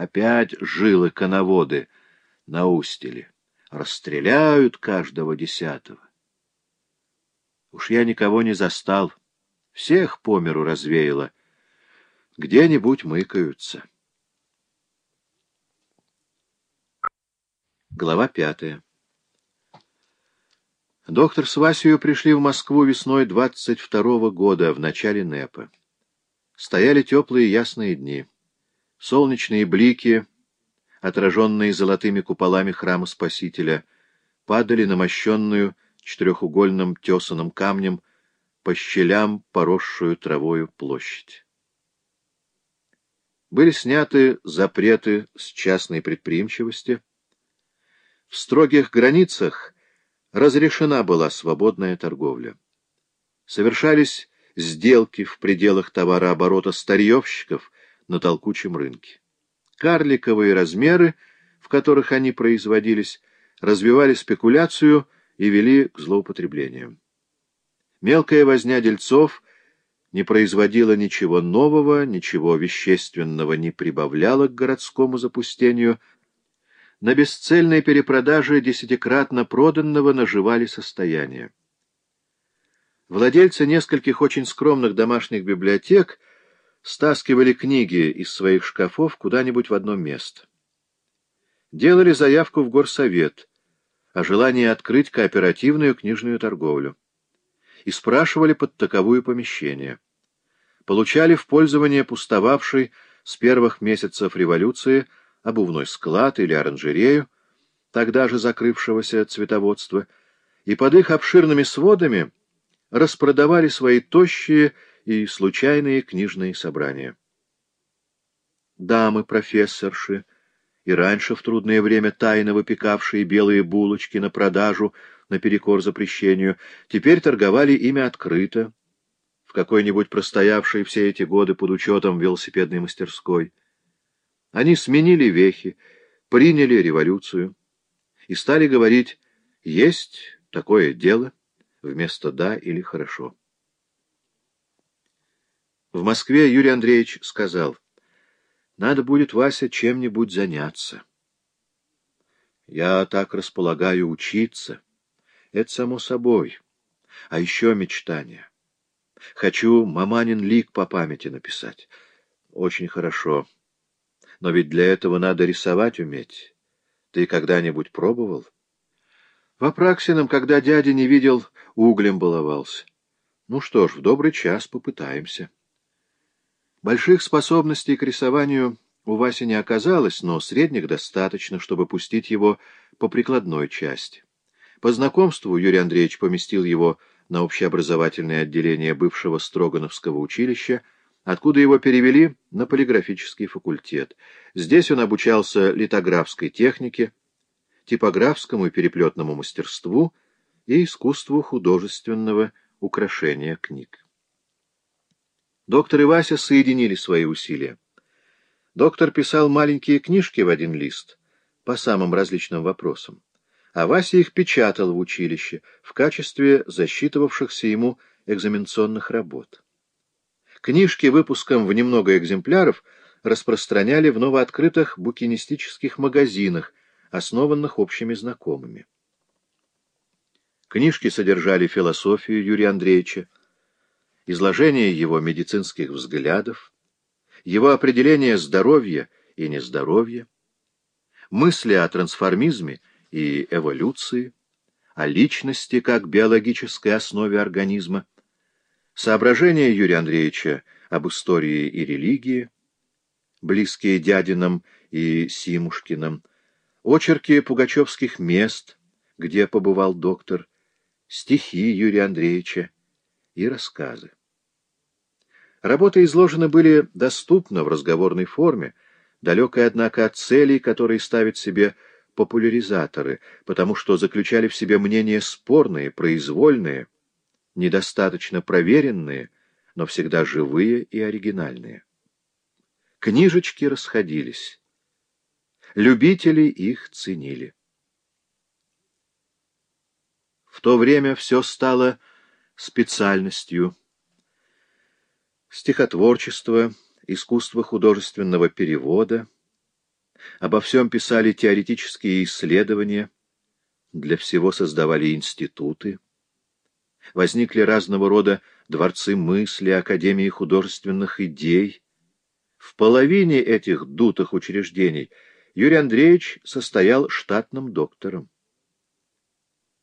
Опять жилы коноводы на устеле. Расстреляют каждого десятого. Уж я никого не застал. Всех по миру развеяло. Где-нибудь мыкаются. Глава пятая. Доктор с Васею пришли в Москву весной 22-го года, в начале НЭПа. Стояли теплые ясные дни. Солнечные блики, отраженные золотыми куполами храма Спасителя, падали на мощенную четырехугольным тесаным камнем по щелям поросшую травою площадь. Были сняты запреты с частной предприимчивости. В строгих границах разрешена была свободная торговля. Совершались сделки в пределах товарооборота старьевщиков на толкучем рынке. Карликовые размеры, в которых они производились, развивали спекуляцию и вели к злоупотреблениям. Мелкая возня дельцов не производила ничего нового, ничего вещественного не прибавляла к городскому запустению. На бесцельной перепродаже десятикратно проданного наживали состояние. Владельцы нескольких очень скромных домашних библиотек стаскивали книги из своих шкафов куда-нибудь в одно место. Делали заявку в горсовет о желании открыть кооперативную книжную торговлю и спрашивали под таковую помещение. Получали в пользование пустовавший с первых месяцев революции обувной склад или оранжерею, тогда же закрывшегося цветоводства, и под их обширными сводами распродавали свои тощие и случайные книжные собрания. Дамы-профессорши, и раньше в трудное время тайно выпекавшие белые булочки на продажу наперекор запрещению, теперь торговали ими открыто, в какой-нибудь простоявшей все эти годы под учетом велосипедной мастерской. Они сменили вехи, приняли революцию и стали говорить «есть такое дело» вместо «да» или «хорошо». В Москве Юрий Андреевич сказал, «Надо будет, Вася, чем-нибудь заняться». «Я так располагаю учиться». Это само собой. А еще мечтание. Хочу маманин лик по памяти написать. Очень хорошо. Но ведь для этого надо рисовать уметь. Ты когда-нибудь пробовал? В Апраксином, когда дядя не видел, углем баловался. Ну что ж, в добрый час попытаемся. Больших способностей к рисованию у Васи не оказалось, но средних достаточно, чтобы пустить его по прикладной части. По знакомству Юрий Андреевич поместил его на общеобразовательное отделение бывшего Строгановского училища, откуда его перевели на полиграфический факультет. Здесь он обучался литографской технике, типографскому и переплетному мастерству и искусству художественного украшения книг. Доктор и Вася соединили свои усилия. Доктор писал маленькие книжки в один лист по самым различным вопросам а Вася их печатал в училище в качестве засчитывавшихся ему экзаменационных работ. Книжки выпуском в немного экземпляров распространяли в новооткрытых букинистических магазинах, основанных общими знакомыми. Книжки содержали философию Юрия Андреевича, изложение его медицинских взглядов, его определение здоровья и нездоровья, мысли о трансформизме и эволюции, о личности как биологической основе организма, соображения Юрия Андреевича об истории и религии, близкие дядинам и Симушкиным, очерки пугачевских мест, где побывал доктор, стихи Юрия Андреевича и рассказы. Работы изложены были доступно в разговорной форме, далекой, однако, от целей, которые ставит себе популяризаторы, потому что заключали в себе мнения спорные, произвольные, недостаточно проверенные, но всегда живые и оригинальные. Книжечки расходились. Любители их ценили. В то время все стало специальностью. Стихотворчество, искусство художественного перевода — Обо всем писали теоретические исследования, для всего создавали институты. Возникли разного рода дворцы мысли, академии художественных идей. В половине этих дутых учреждений Юрий Андреевич состоял штатным доктором.